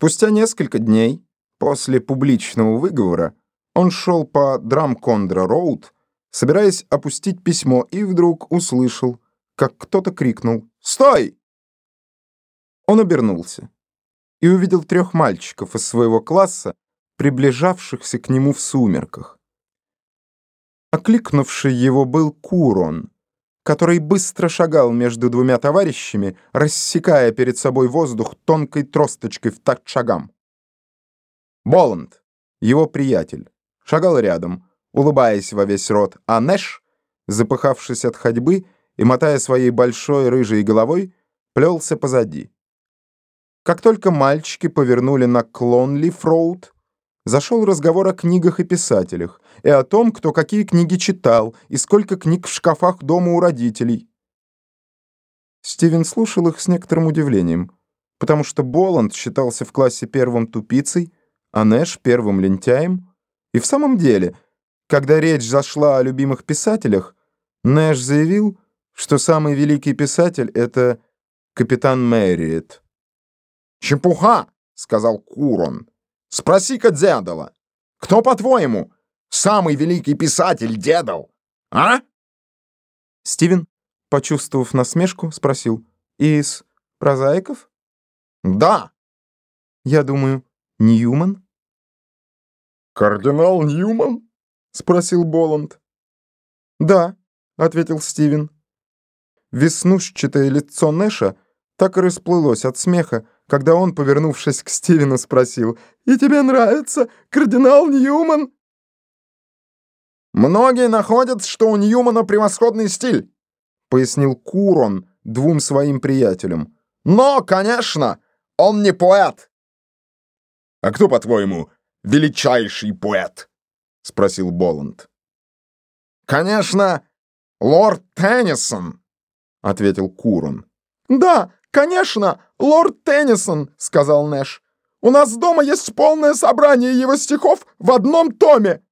Спустя несколько дней после публичного выговора он шел по Драмкондра-Роуд, собираясь опустить письмо, и вдруг услышал, как кто-то крикнул «Стой!». Он обернулся и увидел трех мальчиков из своего класса, приближавшихся к нему в сумерках. Окликнувший его был Курон, который быстро шагал между двумя товарищами, рассекая перед собой воздух тонкой тросточкой в такт шагам. Боланд, его приятель, шагал рядом, улыбаясь во весь рот, а Нэш, запыхавшись от ходьбы и мотая своей большой рыжей головой, плелся позади. Как только мальчики повернули на Клонли-Фроуд, зашел разговор о книгах и писателях, и о том, кто какие книги читал, и сколько книг в шкафах дома у родителей. Стивен слушал их с некоторым удивлением, потому что Боланд считался в классе первым тупицей, а Нэш — первым лентяем. И в самом деле, когда речь зашла о любимых писателях, Нэш заявил, что самый великий писатель — это капитан Мэриет. «Чепуха!» — сказал Курон. «Спроси-ка Дедала. Кто, по-твоему, самый великий писатель Дедал? А?» Стивен, почувствовав насмешку, спросил. «Из прозаиков?» «Да». «Я думаю, Ньюман?» «Кардинал Ньюман?» — спросил Боланд. «Да», — ответил Стивен. Веснушчатое лицо Нэша так и расплылось от смеха, когда он, повернувшись к Стивену, спросил, «И тебе нравится кардинал Ньюман?» «Многие находят, что у Ньюмана превосходный стиль», — пояснил Курон двум своим приятелям. «Но, конечно, он не поэт». «А кто, по-твоему, величайший поэт?» — спросил Боланд. «Конечно, лорд Теннисон», — ответил Курон. «Да, конечно, лорд Теннисон», — сказал Нэш. «У нас дома есть полное собрание его стихов в одном томе».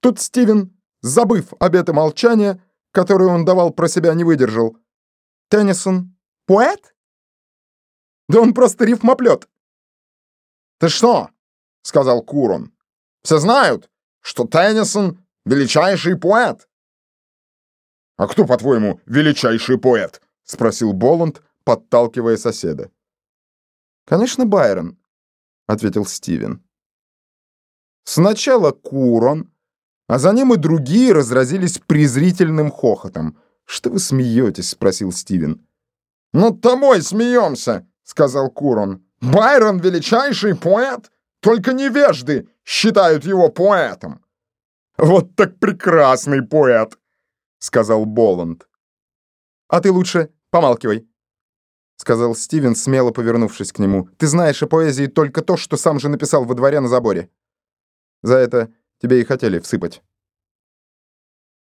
Тут Стивен, забыв об этом молчании, которое он давал про себя, не выдержал. «Теннисон поэт?» «Да он просто рифмоплет». «Ты что?» — сказал Курон. «Все знают, что Теннисон — величайший поэт». «А кто, по-твоему, величайший поэт?» — спросил Боланд, подталкивая соседа. «Конечно, Байрон», — ответил Стивен. Сначала Курон, а за ним и другие разразились презрительным хохотом. «Что вы смеетесь?» — спросил Стивен. «Над тобой смеемся», — сказал Курон. «Байрон — величайший поэт, только невежды считают его поэтом». «Вот так прекрасный поэт», — сказал Боланд. «А ты лучше помалкивай», — сказал Стивен, смело повернувшись к нему. «Ты знаешь о поэзии только то, что сам же написал во дворе на заборе. За это тебе и хотели всыпать».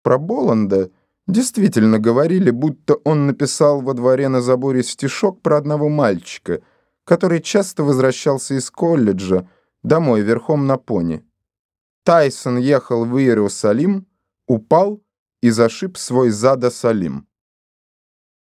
Про Боланда действительно говорили, будто он написал во дворе на заборе стишок про одного мальчика, который часто возвращался из колледжа домой верхом на пони. Тайсон ехал в Иерусалим, упал и зашиб свой зада Салим.